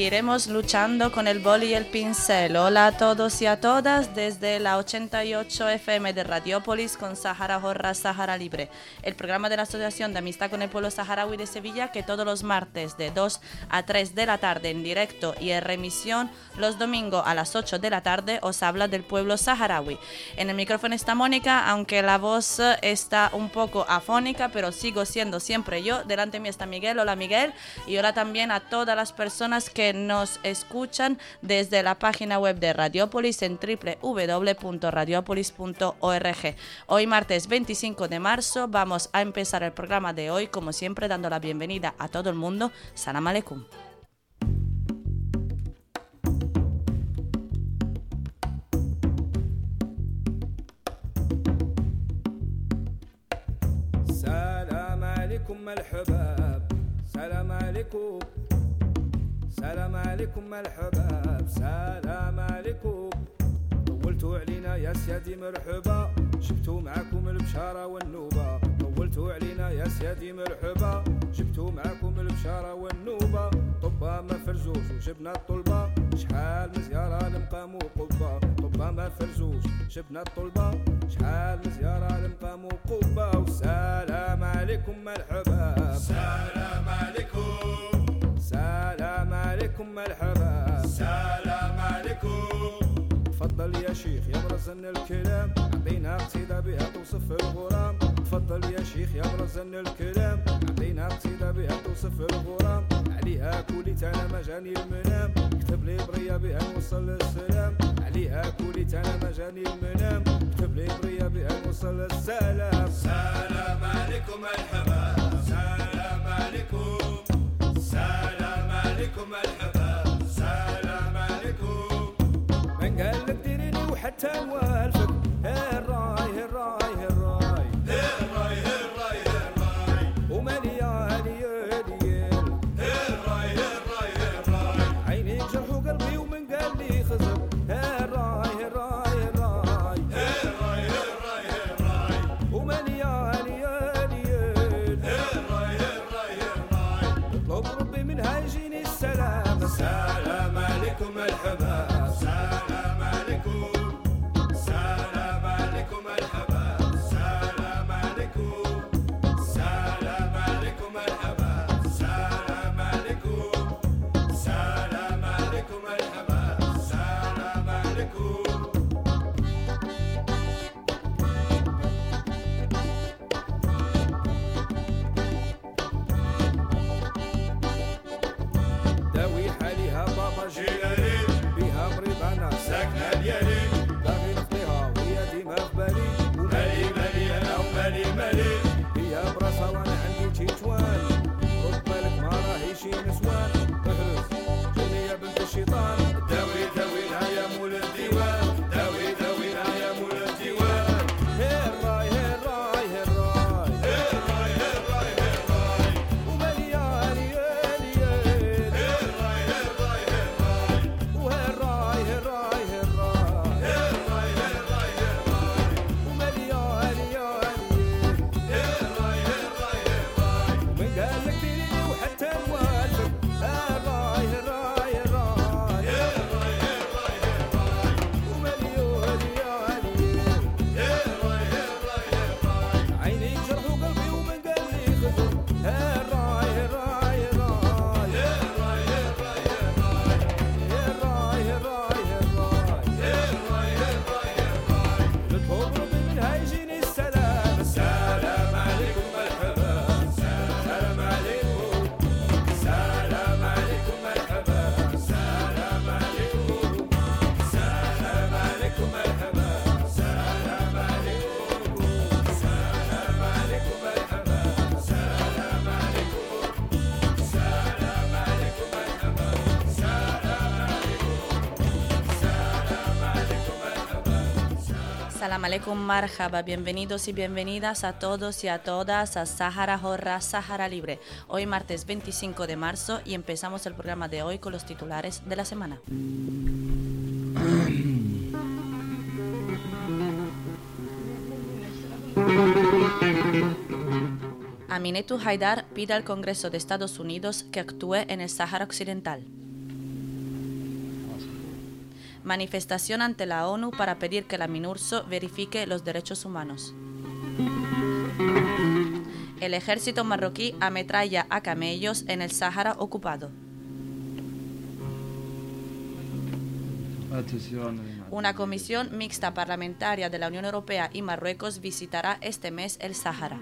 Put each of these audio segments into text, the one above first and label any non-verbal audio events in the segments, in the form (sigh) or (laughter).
Seguiremos luchando con el boli y el pincel. Hola a todos y a todas desde la 88 FM de Radiópolis con Sahara Jorra Sahara Libre, el programa de la Asociación de Amistad con el Pueblo Saharaui de Sevilla que todos los martes de 2 a 3 de la tarde en directo y en remisión los domingos a las 8 de la tarde os habla del pueblo saharaui. En el micrófono está Mónica, aunque la voz está un poco afónica, pero sigo siendo siempre yo. Delante de mí está Miguel. Hola Miguel. Y hola también a todas las personas que nos escuchan desde la página web de Radiopolis en www.radiopolis.org. Hoy martes 25 de marzo vamos a empezar el programa de hoy como siempre dando la bienvenida a todo el mundo. Salam aleikum. سلام عليكم الحباب سلام عليكم سلام عليكم الحباب سلام عليكم. طولتوا علينا يا سيادي مرحبا. جبتوا معاكم البشارة والنوبة. طولتوا علينا يا سيادي مرحبا. جبتوا معاكم البشارة والنوبة. طبا ما فرزوش وجبنا الطلبة. شحال من زيارة لمقام وقبة طبا ما فرزوش جبنا الطلبة. شحال من زيارة لمقام وقبة والسلام عليكم مرحبا. سلام عليكم. سلام عليكم مرحبا. سلام عليكم. تفضل يا شيخ يا مرزن الكلام. عطينا قصيدة بها توصف الغرام. تفضل يا شيخ يا مرزن الكلام. عطينا قصيدة بها توصف الغرام. عليها كولي تانا ما جاني المنام. كتب لي برية بها نوصل للسلام عليها كولي تانا ما جاني المنام. كتب لي برية بها نوصل للسلام better world. te. Salam aleikum marhaba, bienvenidos y bienvenidas a todos y a todas a Sahara Jorra, Sahara Libre. Hoy martes 25 de marzo y empezamos el programa de hoy con los titulares de la semana. Aminetu Haidar pide al Congreso de Estados Unidos que actúe en el Sáhara Occidental. Manifestación ante la ONU para pedir que la MINURSO verifique los derechos humanos. El ejército marroquí ametralla a camellos en el Sáhara ocupado. Una comisión mixta parlamentaria de la Unión Europea y Marruecos visitará este mes el Sáhara.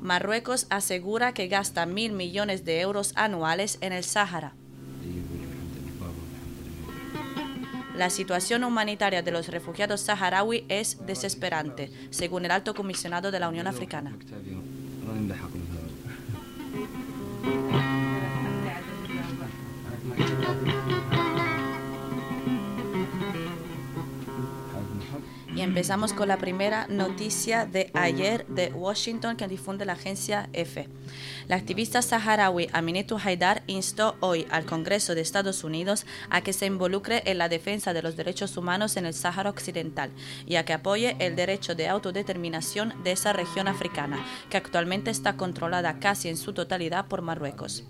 Marruecos asegura que gasta mil millones de euros anuales en el Sáhara. La situación humanitaria de los refugiados saharaui es desesperante, según el alto comisionado de la Unión Africana. Empezamos con la primera noticia de ayer de Washington que difunde la agencia EFE. La activista saharaui Aminetu Haidar instó hoy al Congreso de Estados Unidos a que se involucre en la defensa de los derechos humanos en el Sáhara Occidental y a que apoye el derecho de autodeterminación de esa región africana, que actualmente está controlada casi en su totalidad por Marruecos.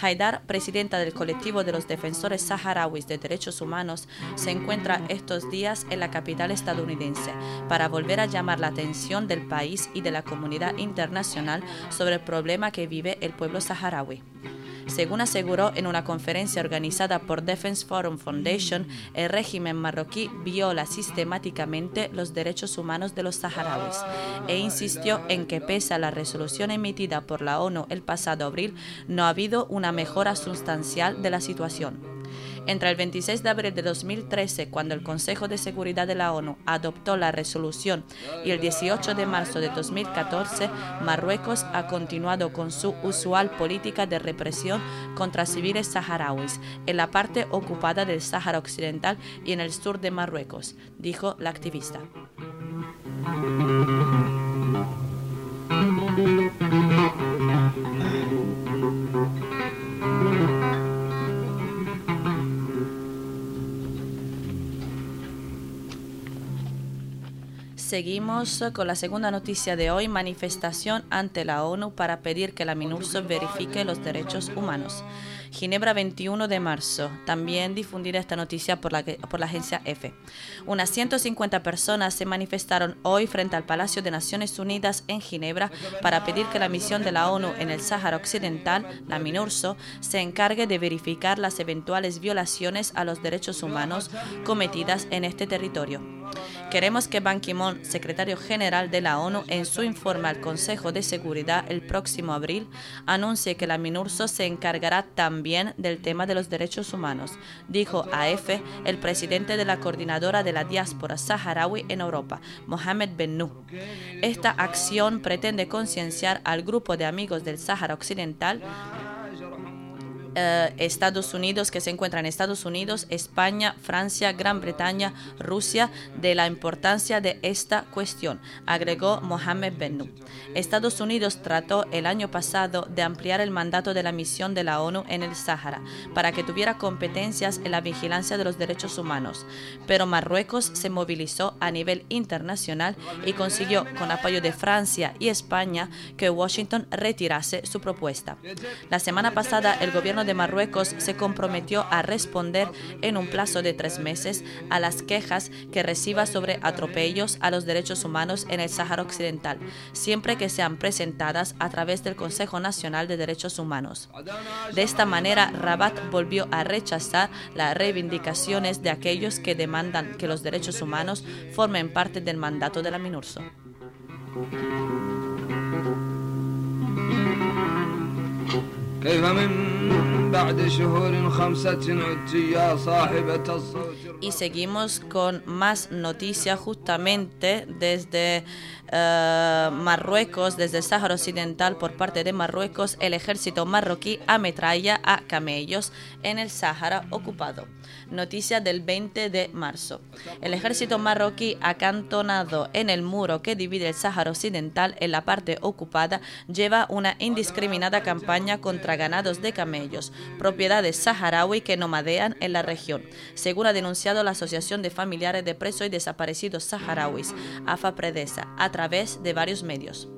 Haidar, presidenta del colectivo de los defensores saharauis de derechos humanos, se encuentra estos días en la capital estadounidense para volver a llamar la atención del país y de la comunidad internacional sobre el problema que vive el pueblo saharaui. Según aseguró en una conferencia organizada por Defense Forum Foundation, el régimen marroquí viola sistemáticamente los derechos humanos de los saharauis e insistió en que pese a la resolución emitida por la ONU el pasado abril, no ha habido una mejora sustancial de la situación. Entre el 26 de abril de 2013, cuando el Consejo de Seguridad de la ONU adoptó la resolución, y el 18 de marzo de 2014, Marruecos ha continuado con su usual política de represión contra civiles saharauis en la parte ocupada del Sáhara Occidental y en el sur de Marruecos, dijo la activista. Seguimos con la segunda noticia de hoy, manifestación ante la ONU para pedir que la MINURSO verifique los derechos humanos. Ginebra 21 de marzo. También difundida esta noticia por la, por la agencia EFE. Unas 150 personas se manifestaron hoy frente al Palacio de Naciones Unidas en Ginebra para pedir que la misión de la ONU en el Sáhara Occidental, la MINURSO, se encargue de verificar las eventuales violaciones a los derechos humanos cometidas en este territorio. Queremos que Ban Ki-moon, secretario general de la ONU, en su informe al Consejo de Seguridad el próximo abril, anuncie que la MINURSO se encargará también del tema de los derechos humanos, dijo a el presidente de la coordinadora de la diáspora saharaui en Europa, Mohamed Bennou. Esta acción pretende concienciar al grupo de amigos del Sáhara Occidental eh, Estados Unidos, que se encuentra en Estados Unidos, España, Francia, Gran Bretaña, Rusia, de la importancia de esta cuestión, agregó Mohamed Bennou. Estados Unidos trató el año pasado de ampliar el mandato de la misión de la ONU en el Sáhara para que tuviera competencias en la vigilancia de los derechos humanos, pero Marruecos se movilizó a nivel internacional y consiguió, con apoyo de Francia y España, que Washington retirase su propuesta. La semana pasada, el gobierno de Marruecos se comprometió a responder en un plazo de tres meses a las quejas que reciba sobre atropellos a los derechos humanos en el Sáhara Occidental, siempre que sean presentadas a través del Consejo Nacional de Derechos Humanos. De esta manera, Rabat volvió a rechazar las reivindicaciones de aquellos que demandan que los derechos humanos formen parte del mandato de la MINURSO el amén y seguimos con más noticias justamente desde eh, Marruecos, desde el Sáhara Occidental por parte de Marruecos. El ejército marroquí ametralla a camellos en el Sáhara ocupado. Noticia del 20 de marzo. El ejército marroquí acantonado en el muro que divide el Sáhara Occidental en la parte ocupada lleva una indiscriminada campaña contra ganados de camellos propiedades saharaui que nomadean en la región, según ha denunciado la Asociación de Familiares de Presos y Desaparecidos Saharauis, AFA Predesa, a través de varios medios.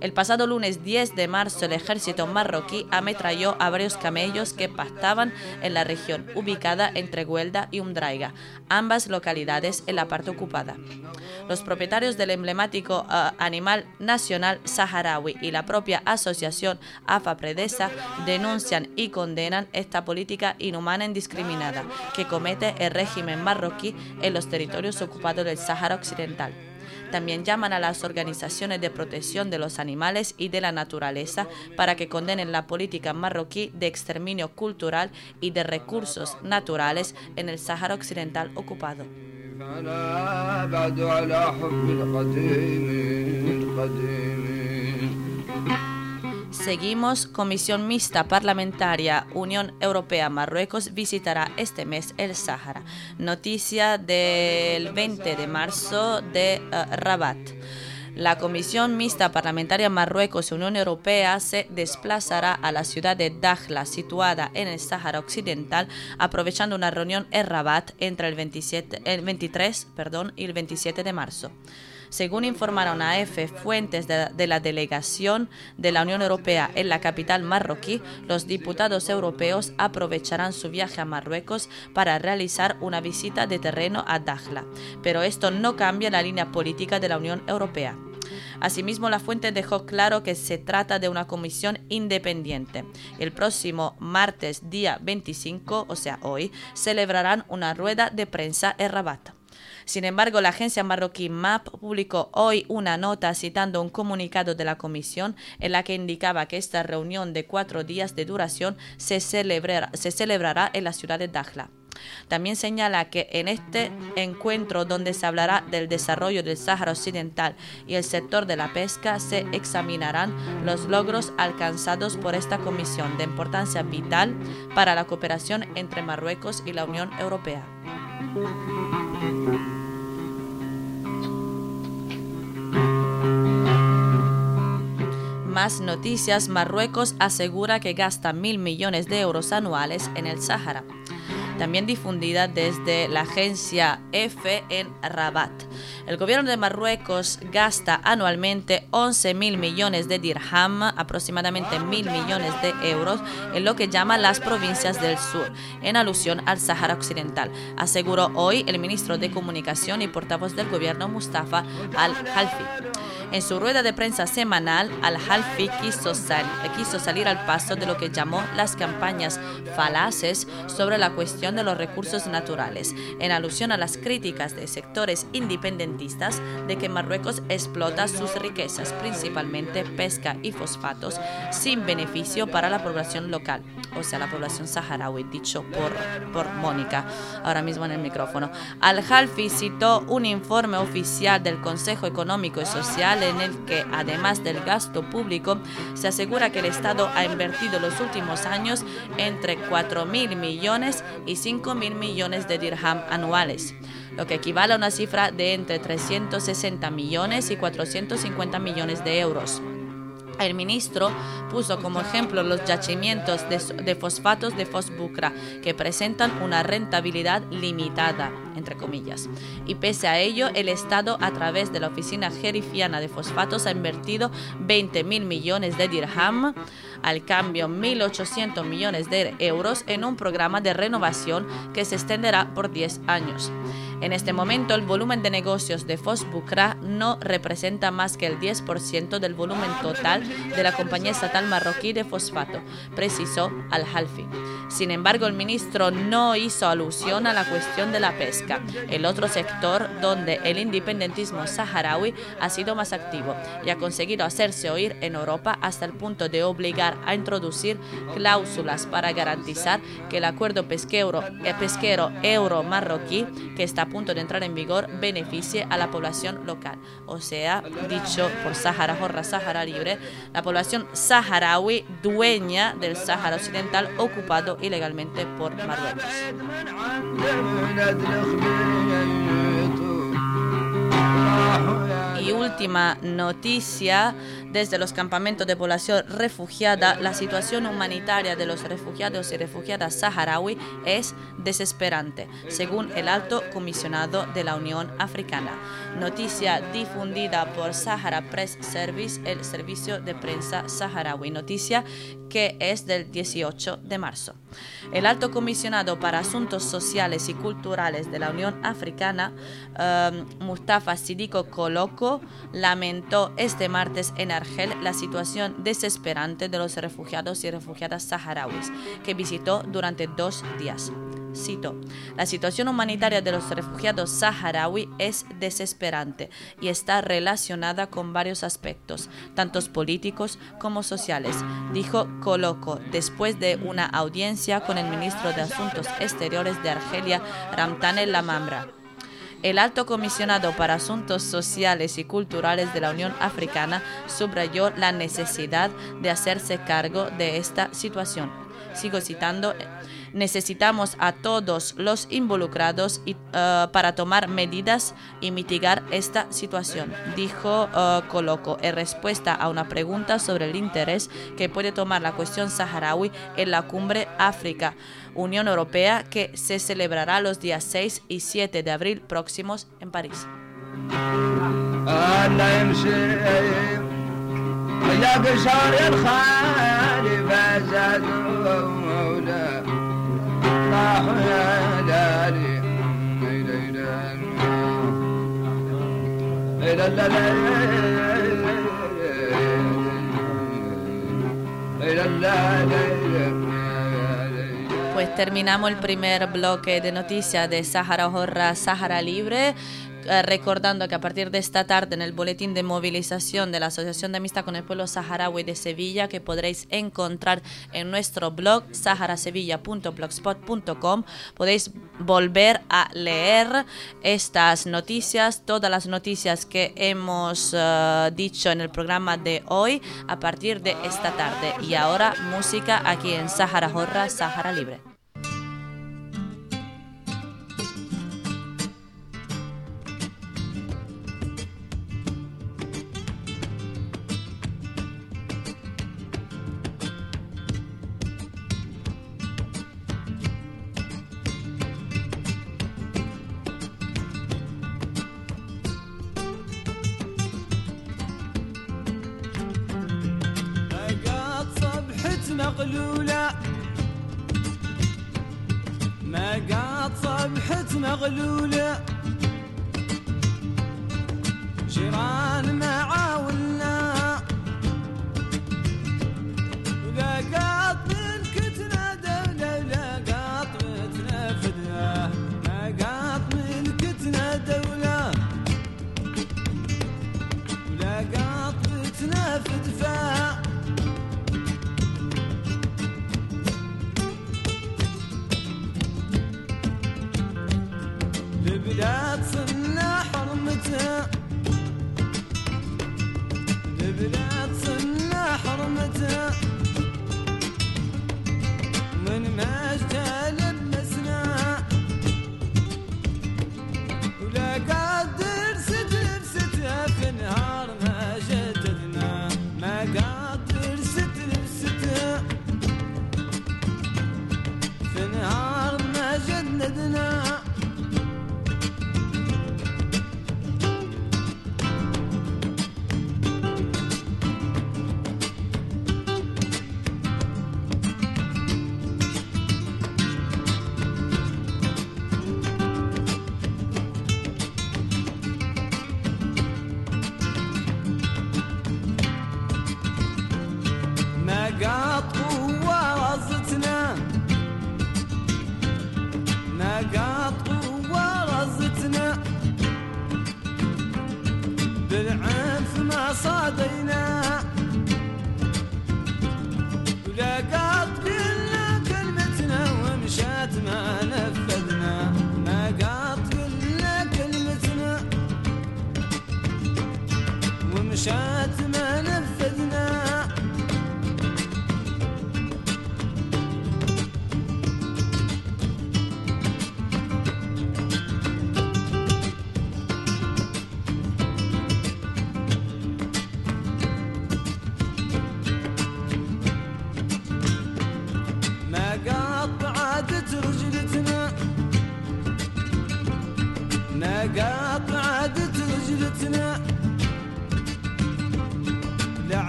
El pasado lunes 10 de marzo el ejército marroquí ametralló a varios camellos que pastaban en la región ubicada entre Huelda y Umdraiga, ambas localidades en la parte ocupada. Los propietarios del emblemático uh, animal nacional saharaui y la propia asociación AFA Predesa denuncian y condenan esta política inhumana e indiscriminada que comete el régimen marroquí en los territorios ocupados del Sáhara Occidental. También llaman a las organizaciones de protección de los animales y de la naturaleza para que condenen la política marroquí de exterminio cultural y de recursos naturales en el Sáhara Occidental ocupado. Seguimos, Comisión Mixta Parlamentaria Unión Europea-Marruecos visitará este mes el Sáhara. Noticia del 20 de marzo de eh, Rabat. La Comisión Mixta Parlamentaria Marruecos-Unión Europea se desplazará a la ciudad de Dakhla, situada en el Sáhara Occidental, aprovechando una reunión en Rabat entre el, 27, el 23 perdón, y el 27 de marzo. Según informaron a EFE fuentes de, la delegación de la Unión Europea en la capital marroquí, los diputados europeos aprovecharán su viaje a Marruecos para realizar una visita de terreno a Dakhla. Pero esto no cambia la línea política de la Unión Europea. Asimismo, la fuente dejó claro que se trata de una comisión independiente. El próximo martes, día 25, o sea, hoy, celebrarán una rueda de prensa en Rabat. Sin embargo, la agencia marroquí MAP publicó hoy una nota citando un comunicado de la comisión en la que indicaba que esta reunión de cuatro días de duración se celebrará, en la ciudad de Dakhla. También señala que en este encuentro donde se hablará del desarrollo del Sáhara Occidental y el sector de la pesca se examinarán los logros alcanzados por esta comisión de importancia vital para la cooperación entre Marruecos y la Unión Europea. Más noticias, Marruecos asegura que gasta mil millones de euros anuales en el Sáhara también difundida desde la agencia EFE en Rabat. El gobierno de Marruecos gasta anualmente 11 mil millones de dirham, aproximadamente mil millones de euros, en lo que llama las provincias del sur, en alusión al Sahara Occidental, aseguró hoy el ministro de Comunicación y portavoz del gobierno Mustafa al-Halfi. En su rueda de prensa semanal, Al-Halfi quiso, sal quiso salir al paso de lo que llamó las campañas falaces sobre la cuestión de los recursos naturales, en alusión a las críticas de sectores independentistas de que Marruecos explota sus riquezas, principalmente pesca y fosfatos, sin beneficio para la población local, o sea, la población saharaui, dicho por, por Mónica, ahora mismo en el micrófono. Al-Halfi citó un informe oficial del Consejo Económico y Social en el que, además del gasto público, se asegura que el Estado ha invertido los últimos años entre 4 mil millones y 5 mil millones de dirham anuales, lo que equivale a una cifra de entre 360 millones y 450 millones de euros. El ministro puso como ejemplo los yacimientos de, fosfatos de fosbucra, que presentan una rentabilidad limitada, entre comillas. Y pese a ello, el Estado, a través de la Oficina Jerifiana de Fosfatos, ha invertido 20 mil millones de dirham, al cambio 1.800 millones de euros, en un programa de renovación que se extenderá por 10 años. En este momento, el volumen de negocios de Fosbucra no representa más que el 10% del volumen total de la compañía estatal marroquí de fosfato, precisó Al-Halfi. Sin embargo, el ministro no hizo alusión a la cuestión de la pesca, el otro sector donde el independentismo saharaui ha sido más activo y ha conseguido hacerse oír en Europa hasta el punto de obligar a introducir cláusulas para garantizar que el acuerdo pesquero, eh, pesquero euro-marroquí, que está a punto de entrar en vigor, beneficie a la población local. O sea, dicho por Sahara Jorra Sahara Libre, la población saharaui dueña del Sahara Occidental ocupado ilegalmente por Marruecos. Y última noticia, desde los campamentos de población refugiada, la situación humanitaria de los refugiados y refugiadas saharaui es desesperante, según el alto comisionado de la Unión Africana. Noticia difundida por Sahara Press Service, el servicio de prensa saharaui. Noticia que es del 18 de marzo. El alto comisionado para Asuntos Sociales y Culturales de la Unión Africana, um, Mustafa Sidiko Coloco, lamentó este martes en La situación desesperante de los refugiados y refugiadas saharauis, que visitó durante dos días. Cito, la situación humanitaria de los refugiados saharaui es desesperante y está relacionada con varios aspectos, tanto políticos como sociales, dijo Coloco después de una audiencia con el ministro de Asuntos Exteriores de Argelia, Ramtane Lamamra. El alto comisionado para Asuntos Sociales y Culturales de la Unión Africana subrayó la necesidad de hacerse cargo de esta situación. Sigo citando necesitamos a todos los involucrados y, uh, para tomar medidas y mitigar esta situación, dijo uh, Coloco en respuesta a una pregunta sobre el interés que puede tomar la cuestión saharaui en la cumbre África. Unión Europea que se celebrará los días 6 y 7 de abril próximos en París. Pues terminamos el primer bloque de noticias de Sahara Horra, Sahara Libre. Eh, recordando que a partir de esta tarde en el boletín de movilización de la Asociación de Amistad con el Pueblo Saharaui de Sevilla, que podréis encontrar en nuestro blog saharasevilla.blogspot.com, podéis volver a leer estas noticias, todas las noticias que hemos eh, dicho en el programa de hoy a partir de esta tarde. Y ahora música aquí en Sahara Jorra, Sahara Libre.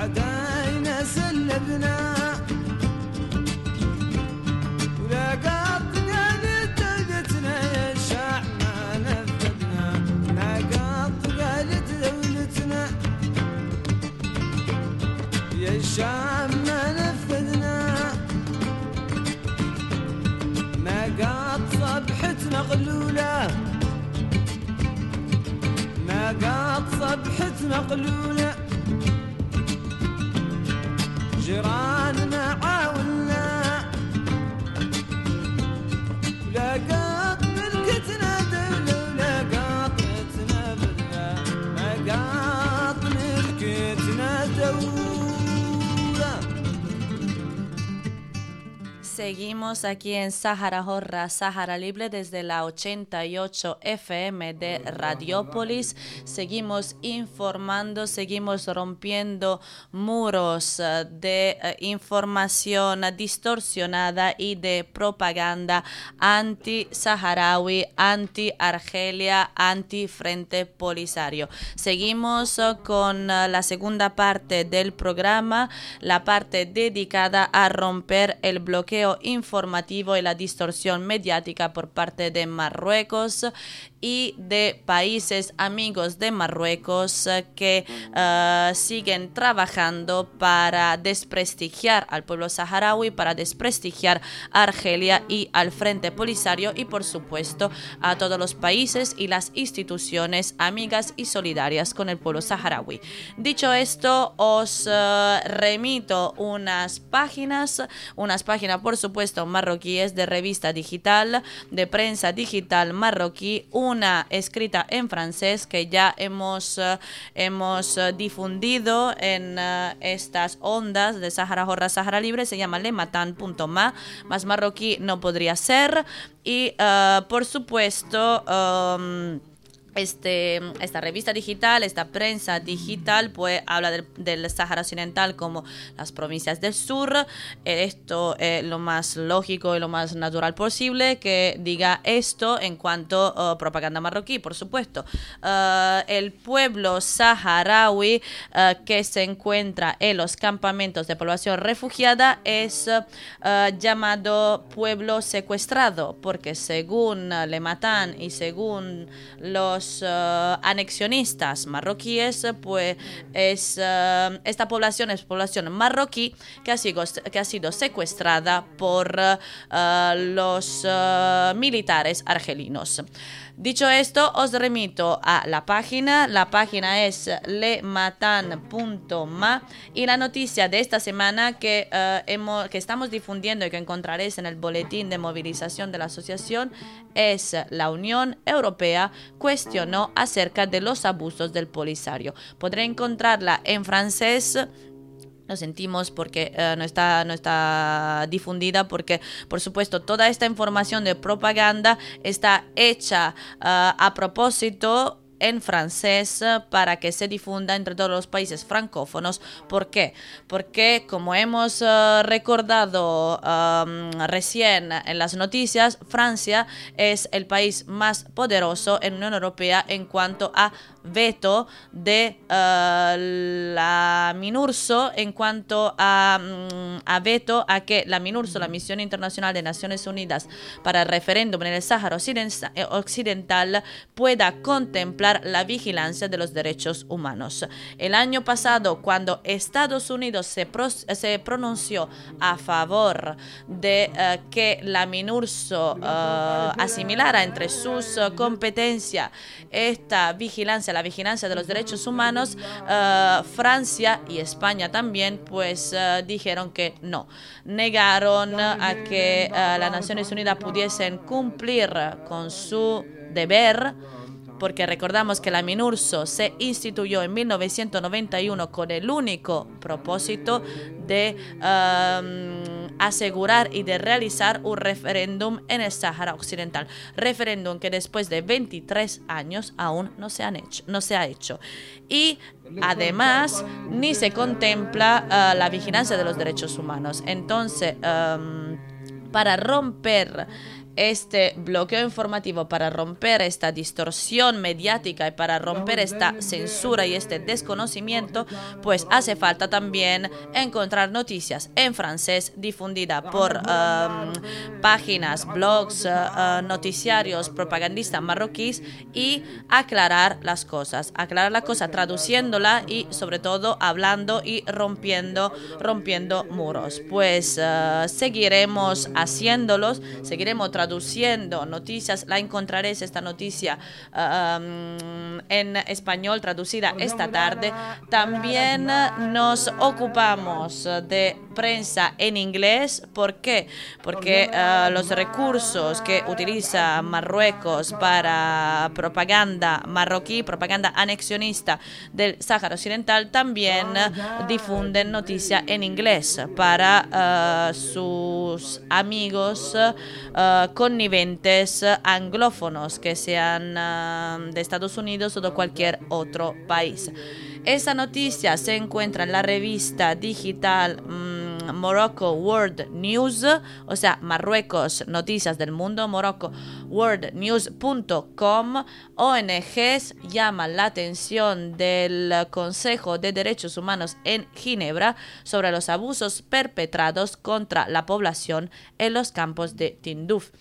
عداينا سلبنا. ولا قطنا لدولتنا يا ما نفذنا يا ما نفذنا ما صبحتنا غلوله ما should I? Seguimos aquí en Sahara Horra, Sahara Libre desde la 88 FM de Radiópolis. Seguimos informando, seguimos rompiendo muros eh, de eh, información distorsionada y de propaganda anti-saharaui, anti-Argelia, anti-Frente Polisario. Seguimos eh, con la segunda parte del programa, la parte dedicada a romper el bloqueo informativo y la distorsión mediática por parte de Marruecos y de países amigos de Marruecos eh, que eh, siguen trabajando para desprestigiar al pueblo saharaui, para desprestigiar a Argelia y al Frente Polisario y por supuesto a todos los países y las instituciones amigas y solidarias con el pueblo saharaui. Dicho esto, os eh, remito unas páginas, unas páginas por supuesto marroquíes de revista digital, de prensa digital marroquí, una escrita en francés que ya hemos, eh, hemos eh, difundido en eh, estas ondas de Sahara Jorra Sahara Libre, se llama lematan.ma, más marroquí no podría ser. Y por supuesto... um, este, esta revista digital, esta prensa digital, pues habla del, Sahara Occidental como las provincias del sur. Eh, Esto es lo más lógico y lo más natural posible que diga esto en cuanto a propaganda marroquí, por supuesto. Eh, el pueblo saharaui eh, que se encuentra en los campamentos de población refugiada es eh, llamado pueblo secuestrado, porque según Le Matan y según los eh, anexionistas marroquíes, pues es, eh, esta población es población marroquí que ha sido, que ha sido secuestrada por eh, los militares argelinos. Dicho esto, os remito a la página. La página es lematan.ma y la noticia de esta semana que, eh, que estamos difundiendo y que encontraréis en el boletín de movilización de la asociación es la Unión Europea cuestionó acerca de los abusos del Polisario. Podré encontrarla en francés. Lo sentimos porque eh, no, está, no está difundida, porque por supuesto toda esta información de propaganda está hecha ah, a propósito en francés eh, para que se difunda entre todos los países francófonos. ¿Por qué? Porque como hemos eh, recordado um, recién en las noticias, Francia es el país más poderoso en Unión Europea en cuanto a veto de eh, la MINURSO en cuanto a, mm, a veto a que la MINURSO, la Misión Internacional de Naciones Unidas para el Referéndum en el Sáhara eh, Occidental, pueda contemplar la vigilancia de los derechos humanos. El año pasado, cuando Estados Unidos se, se pronunció a favor de eh, que la MINURSO asimilara entre sus competencias esta vigilancia, la vigilancia de los derechos humanos, eh, Francia y España también, pues eh, dijeron que no. Negaron a que eh, las Naciones Unidas pudiesen cumplir con su deber porque recordamos que la MINURSO se instituyó en 1991 con el único propósito de um, asegurar y de realizar un referéndum en el Sáhara Occidental. Referéndum que después de 23 años aún no se, han hecho, no se ha hecho. Y además ni se contempla uh, la vigilancia de los derechos humanos. Entonces, um, para romper este bloqueo informativo, para romper esta distorsión mediática y para romper esta censura y este desconocimiento, pues hace falta también encontrar noticias en francés difundida por um, páginas, blogs, uh, uh, noticiarios, propagandistas marroquíes y aclarar las cosas, aclarar la cosa traduciéndola y sobre todo hablando y rompiendo, rompiendo muros. Pues uh, seguiremos haciéndolos, seguiremos traduciendo noticias, la encontraréis esta noticia um, en español traducida esta tarde. También nos ocupamos de prensa en inglés. ¿Por qué? Porque uh, los recursos que utiliza Marruecos para propaganda marroquí, propaganda anexionista del Sáhara Occidental, también difunden noticia en inglés para uh, sus amigos uh, conniventes anglófonos que sean de Estados Unidos o de cualquier otro país. Esa noticia se encuentra en la revista digital mmm, Morocco World News, o sea, Marruecos, noticias del mundo, Morocco worldnews.com. ONGs llaman la atención del Consejo de Derechos Humanos en Ginebra sobre los abusos perpetrados contra la población en los campos de Tinduf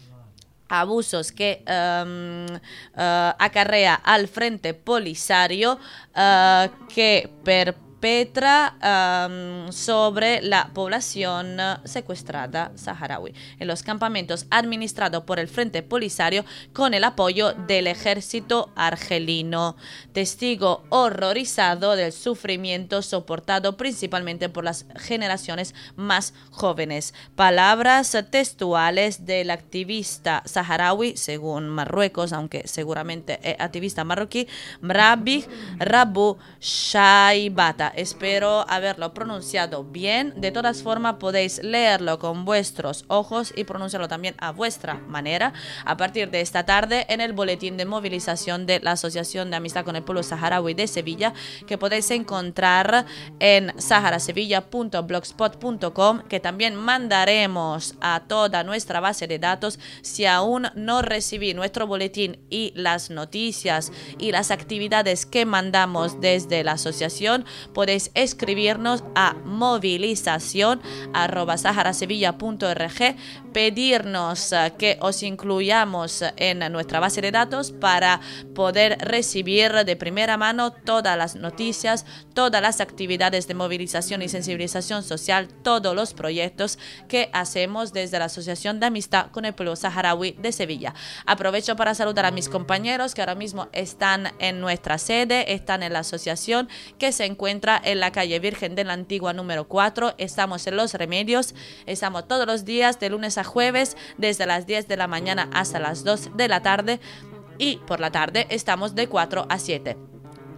abusos que um, uh, acarrea al Frente Polisario uh, que per perpetra um, sobre la población secuestrada saharaui en los campamentos administrados por el Frente Polisario con el apoyo del ejército argelino. Testigo horrorizado del sufrimiento soportado principalmente por las generaciones más jóvenes. Palabras textuales del activista saharaui, según Marruecos, aunque seguramente es activista marroquí, Rabbi Rabu Shaibata Espero haberlo pronunciado bien. De todas formas, podéis leerlo con vuestros ojos y pronunciarlo también a vuestra manera a partir de esta tarde en el boletín de movilización de la Asociación de Amistad con el Pueblo Saharaui de Sevilla, que podéis encontrar en saharasevilla.blogspot.com, que también mandaremos a toda nuestra base de datos si aún no recibí nuestro boletín y las noticias y las actividades que mandamos desde la asociación podéis escribirnos a movilización pedirnos eh, que os incluyamos en nuestra base de datos para poder recibir de primera mano todas las noticias, todas las actividades de movilización y sensibilización social, todos los proyectos que hacemos desde la Asociación de Amistad con el Pueblo Saharaui de Sevilla. Aprovecho para saludar a mis compañeros que ahora mismo están en nuestra sede, están en la asociación que se encuentra en la calle Virgen de la Antigua número 4. Estamos en Los Remedios. Estamos todos los días de lunes a jueves desde las 10 de la mañana hasta las 2 de la tarde. Y por la tarde estamos de 4 a 7.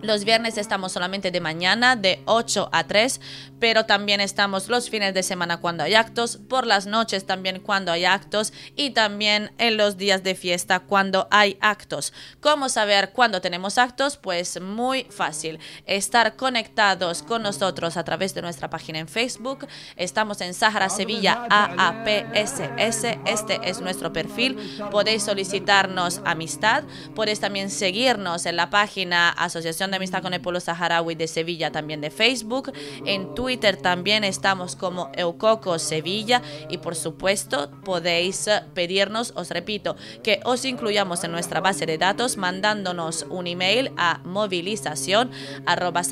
Los viernes estamos solamente de mañana, de 8 a 3, pero también estamos los fines de semana cuando hay actos, por las noches también cuando hay actos y también en los días de fiesta cuando hay actos. ¿Cómo saber cuándo tenemos actos? Pues muy fácil. Estar conectados con nosotros a través de nuestra página en Facebook. Estamos en Sahara Sevilla AAPSS. Este es nuestro perfil. Podéis solicitarnos amistad. Podéis también seguirnos en la página Asociación de Amistad con el Pueblo Saharaui de Sevilla, también de Facebook. En Twitter también estamos como Eucoco Sevilla y por supuesto podéis eh, pedirnos, os repito, que os incluyamos en nuestra base de datos mandándonos un email a movilización arroba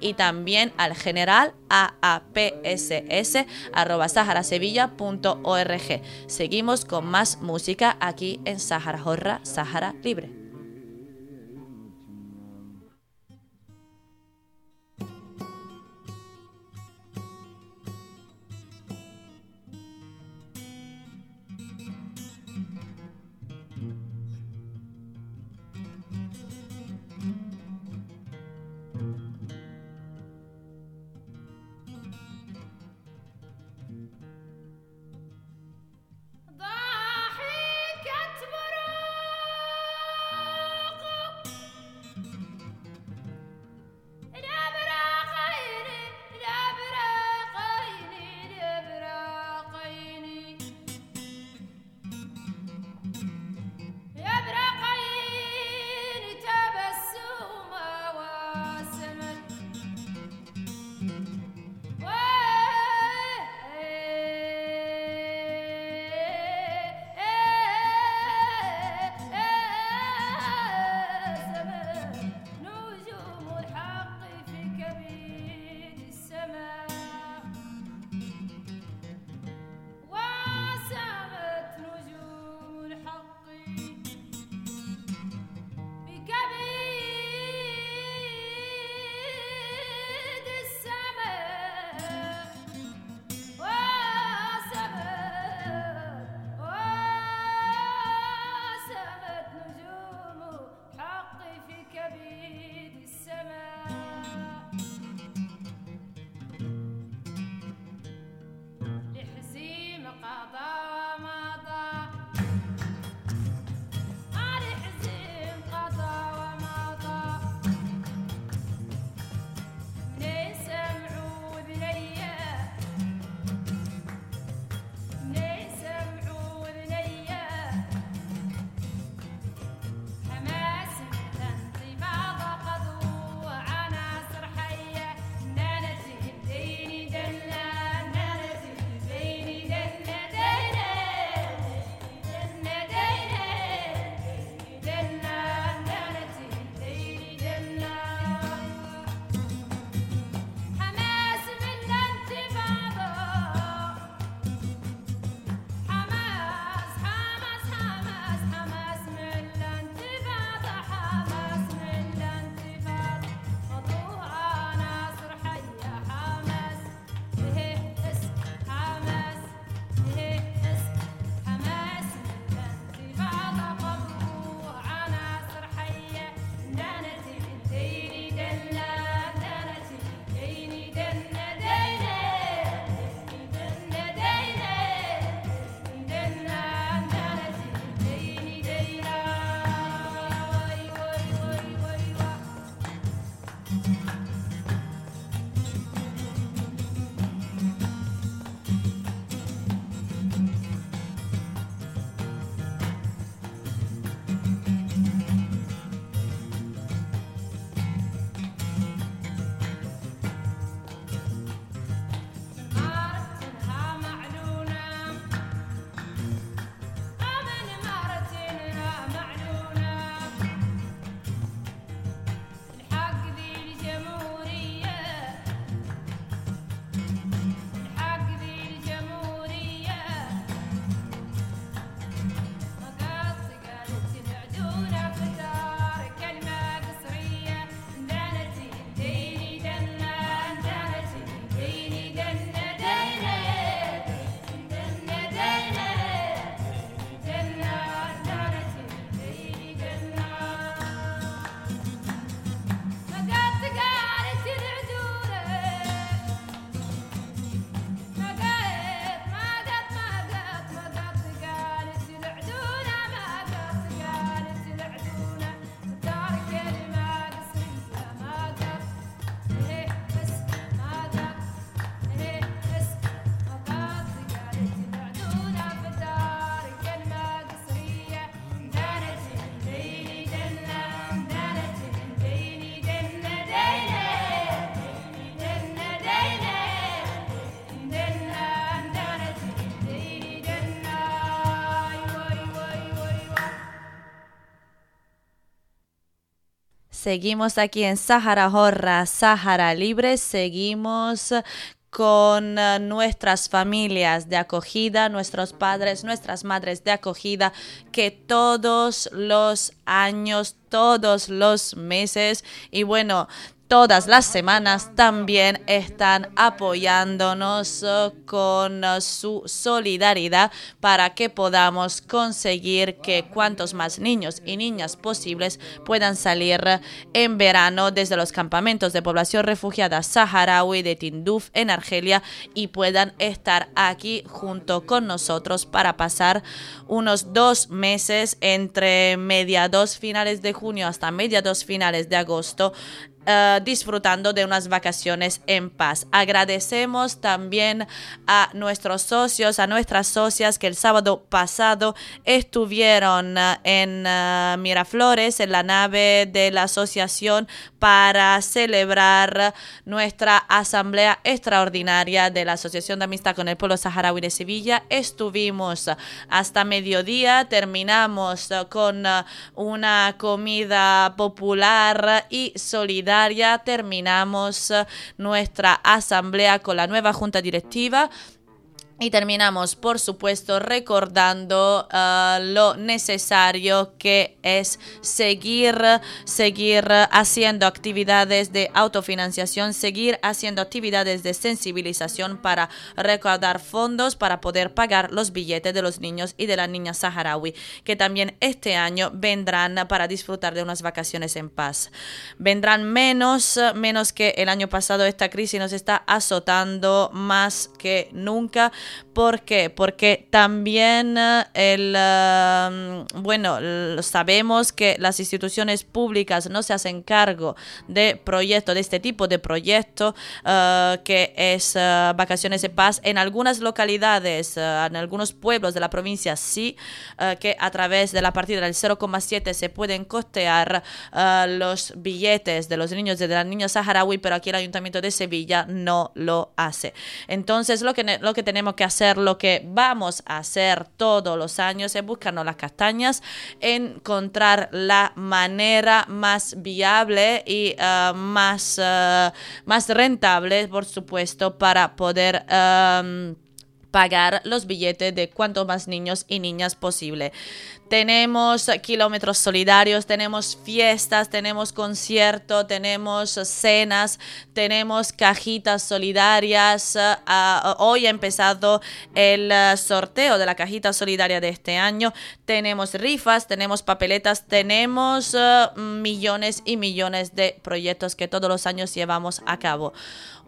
y también al general aapss arroba. Seguimos con más música aquí en Sahara Jorra, Sahara Libre. Seguimos aquí en Sahara Jorra, Sahara Libre. Seguimos con uh, nuestras familias de acogida, nuestros padres, nuestras madres de acogida, que todos los años, todos los meses y bueno, todas las semanas también están apoyándonos uh, con uh, su solidaridad para que podamos conseguir que cuantos más niños y niñas posibles puedan salir en verano desde los campamentos de población refugiada saharaui de Tinduf en Argelia y puedan estar aquí junto con nosotros para pasar unos dos meses entre mediados finales de junio hasta mediados finales de agosto Uh, disfrutando de unas vacaciones en paz. Agradecemos también a nuestros socios, a nuestras socias que el sábado pasado estuvieron uh, en uh, Miraflores, en la nave de la asociación, para celebrar nuestra asamblea extraordinaria de la Asociación de Amistad con el Pueblo Saharaui de Sevilla. Estuvimos hasta mediodía, terminamos con una comida popular y solidaria terminamos eh, nuestra asamblea con la nueva junta directiva y terminamos, por supuesto, recordando uh, lo necesario que es seguir, seguir haciendo actividades de autofinanciación, seguir haciendo actividades de sensibilización para recaudar fondos para poder pagar los billetes de los niños y de las niñas saharaui, que también este año vendrán para disfrutar de unas vacaciones en paz. Vendrán menos, menos que el año pasado. Esta crisis nos está azotando más que nunca. ¿Por qué? Porque también eh, el, eh, bueno, sabemos que las instituciones públicas no se hacen cargo de proyectos, de este tipo de proyectos, eh, que es Vacaciones de Paz. En algunas localidades, en algunos pueblos de la provincia, sí, que a través de la partida del 0,7 se pueden costear los billetes de los niños de las niñas saharaui, pero aquí el Ayuntamiento de Sevilla no lo hace. Entonces, lo que, lo que tenemos que hacer, lo que vamos a hacer todos los años es buscarnos las castañas, encontrar la manera más viable y uh, más, uh, más rentable, por supuesto, para poder... Um, pagar los billetes de cuanto más niños y niñas posible. Tenemos kilómetros solidarios, tenemos fiestas, tenemos conciertos, tenemos cenas, tenemos cajitas solidarias. Uh, hoy ha empezado el uh, sorteo de la cajita solidaria de este año. Tenemos rifas, tenemos papeletas, tenemos millones y millones de proyectos que todos los años llevamos a cabo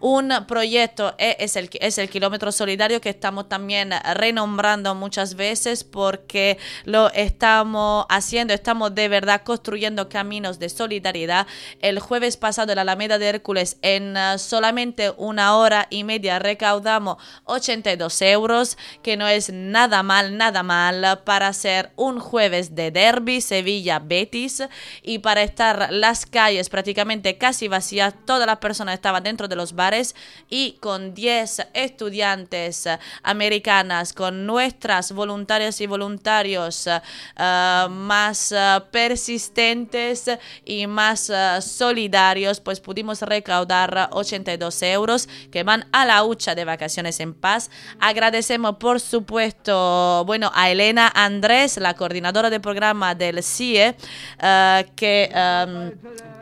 un proyecto es el, es el kilómetro solidario que estamos también renombrando muchas veces porque lo estamos haciendo, estamos de verdad construyendo caminos de solidaridad. El jueves pasado en la Alameda de Hércules en uh, solamente una hora y media recaudamos 82 euros, que no es nada mal, nada mal para hacer un jueves de derby Sevilla-Betis y para estar las calles prácticamente casi vacías, todas las personas estaban dentro de los bares y con 10 estudiantes americanas, con nuestras voluntarias y voluntarios uh, más uh, persistentes y más uh, solidarios, pues pudimos recaudar 82 euros que van a la hucha de vacaciones en paz. Agradecemos, por supuesto, bueno, a Elena Andrés, la coordinadora de programa del CIE, que um,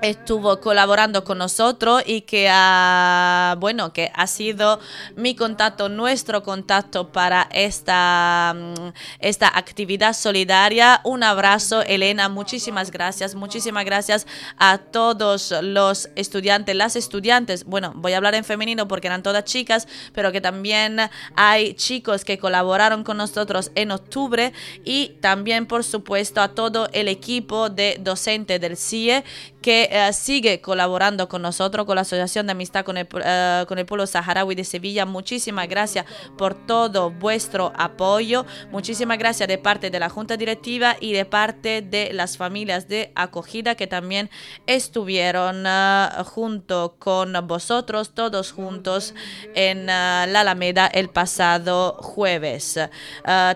estuvo colaborando con nosotros y que ha, bueno, que ha sido mi contacto, nuestro contacto para esta, mm, esta actividad solidaria. Un abrazo, Elena, muchísimas gracias, muchísimas gracias a todos los estudiantes, las estudiantes, bueno, voy a hablar en femenino porque eran todas chicas, pero que también hay chicos que colaboraron con nosotros en octubre y también, por supuesto, a todo el equipo de docentes del CIE que eh, sigue colaborando con nosotros, con la Asociación de Amistad con el, eh, con el Pueblo Saharaui de Sevilla. Muchísimas gracias por todo vuestro apoyo. Muchísimas gracias de parte de la Junta Directiva y de parte de las familias de acogida que también estuvieron eh, junto con vosotros, todos juntos en la Alameda el pasado jueves.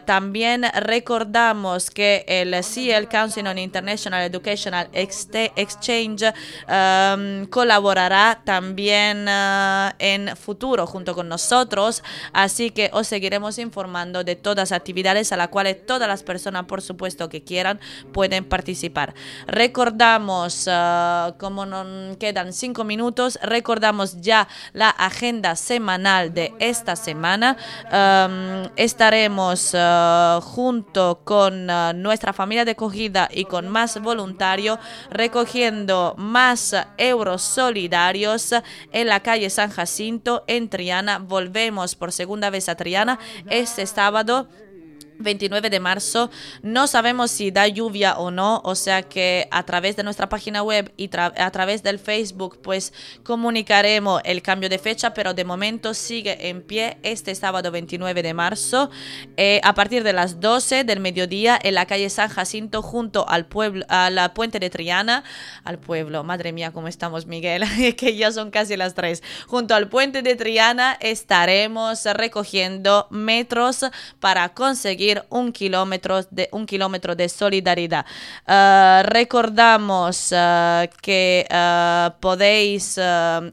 también recordamos que el CIEL Council on International Educational Exchange Um, colaborará también uh, en futuro junto con nosotros, así que os seguiremos informando de todas las actividades a las cuales todas las personas, por supuesto, que quieran pueden participar. Recordamos, uh, como nos quedan cinco minutos, recordamos ya la agenda semanal de esta semana. Um, estaremos uh, junto con uh, nuestra familia de acogida y con más voluntarios recogiendo más euros solidarios en la calle San Jacinto en Triana. Volvemos por segunda vez a Triana este sábado 29 de marzo. No sabemos si da lluvia o no, o sea que a través de nuestra página web y a través del Facebook pues comunicaremos el cambio de fecha, pero de momento sigue en pie este sábado 29 de marzo eh, a partir de las 12 del mediodía en la calle San Jacinto junto al pueblo, a la puente de Triana, al pueblo, madre mía, cómo estamos Miguel, (laughs) que ya son casi las 3. Junto al puente de Triana estaremos recogiendo metros para conseguir un kilómetro de, un kilómetro de solidaridad. Uh, recordamos uh, que uh, podéis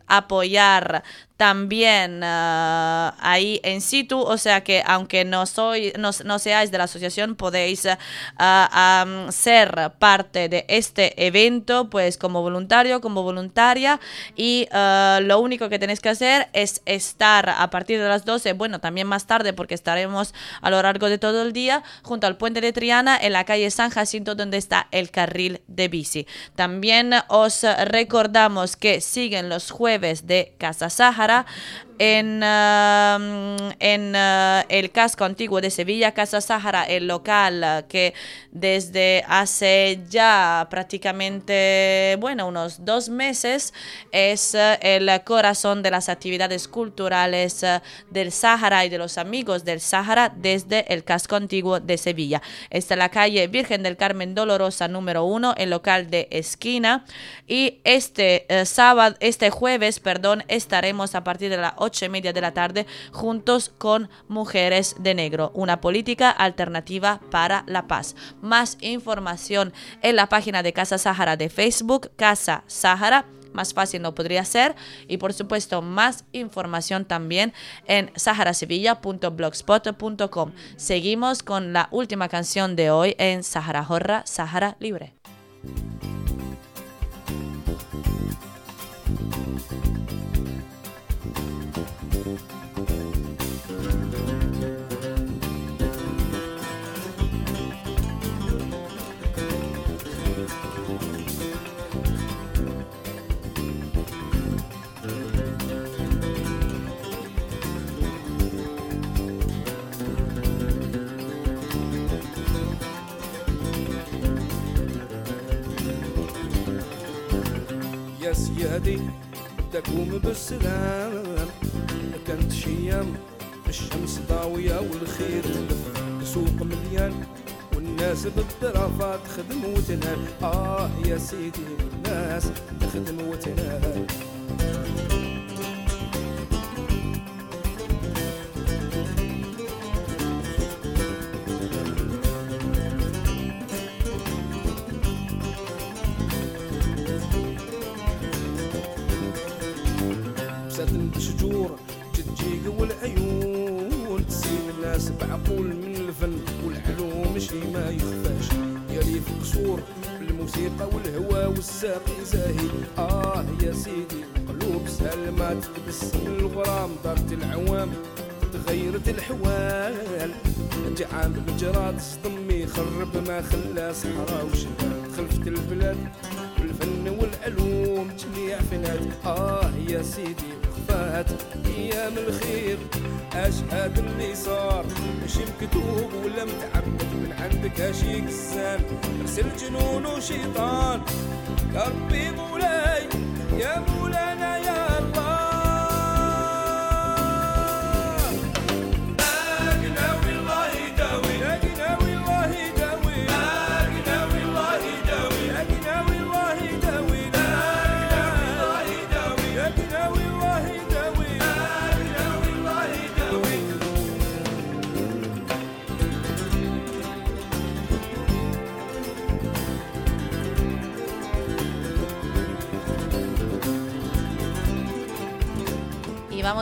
apoyar también uh, ahí en situ, o sea que aunque no, soy, no, no seáis de la asociación, podéis uh, ser parte de este evento, pues como voluntario, como voluntaria, y uh, lo único que tenéis que hacer es estar a partir de las 12, bueno, también más tarde, porque estaremos a lo largo de todo el día, junto al puente de Triana, en la calle San Jacinto, donde está el carril de bici. También os recordamos que siguen los jueves de Casa Sáhara, en, um, en uh, el casco antiguo de Sevilla, Casa Sahara, el local uh, que desde hace ya prácticamente, bueno, unos dos meses es uh, el corazón de las actividades culturales del Sahara y de los amigos del Sahara desde el casco antiguo de Sevilla. Está la calle Virgen del Carmen Dolorosa número uno, el local de esquina. Y este sábado, este jueves, perdón, estaremos a partir de las ocho y media de la tarde juntos con Mujeres de Negro, una política alternativa para la paz. Más información en la página de Casa Sahara de Facebook, Casa Sahara más fácil no podría ser. Y por supuesto, más información también en saharasevilla.blogspot.com. Seguimos con la última canción de hoy en Sahara Jorra, Sahara Libre. يا سيادي تقوم بالسلام. كانت شيام الشمس ضاوية والخير تلف السوق مليان. والناس بالطرافات تخدم وتنال. آه يا سيدي الناس تخدم وتنال. قصور بالموسيقى والهوى والساقي زاهي. آه يا سيدي قلوب سلمى تتبسم الغرام. دارت العوام تغيرت الحوال. جعان بجرات صدمي خرب ما خلى صحراء وشباب خلفت البلاد والفن والعلوم جميع فنات. آه يا سيدي وخفات أيام الخير. أشهد اللي صار مش مكتوب ولا متعبد. من عندك اشي قسام أرسل جنون وشيطان. يا ربي مولاي يا مولانا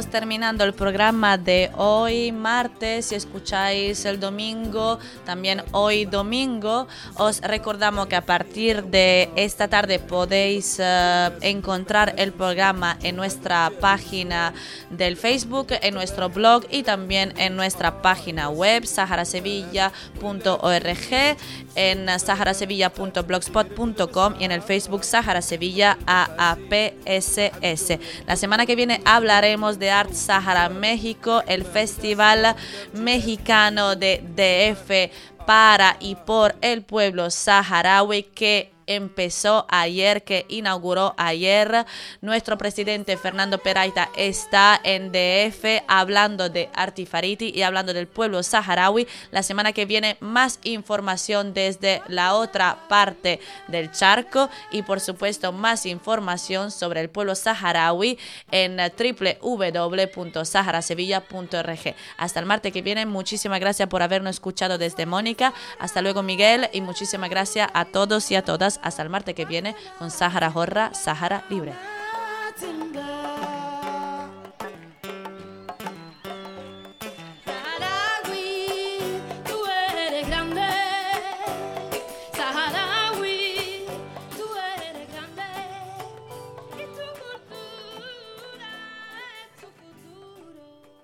Terminando el programa de hoy martes. Si escucháis el domingo, también hoy domingo, os recordamos que a partir de esta tarde podéis eh, encontrar el programa en nuestra página del Facebook, en nuestro blog y también en nuestra página web saharasevilla.org, en saharasevilla.blogspot.com y en el Facebook Sahara Sevilla AAPSS. La semana que viene hablaremos Art Sahara México, el Festival Mexicano de DF para y por el pueblo saharaui que empezó ayer, que inauguró ayer. Nuestro presidente Fernando Peraita está en DF hablando de Artifariti y hablando del pueblo saharaui. La semana que viene más información desde la otra parte del charco y por supuesto más información sobre el pueblo saharaui en www.saharasevilla.org. Hasta el martes que viene, muchísimas gracias por habernos escuchado desde Mónica. Hasta luego Miguel y muchísimas gracias a todos y a todas hasta el martes que viene con Sahara Jorra, Sahara Libre.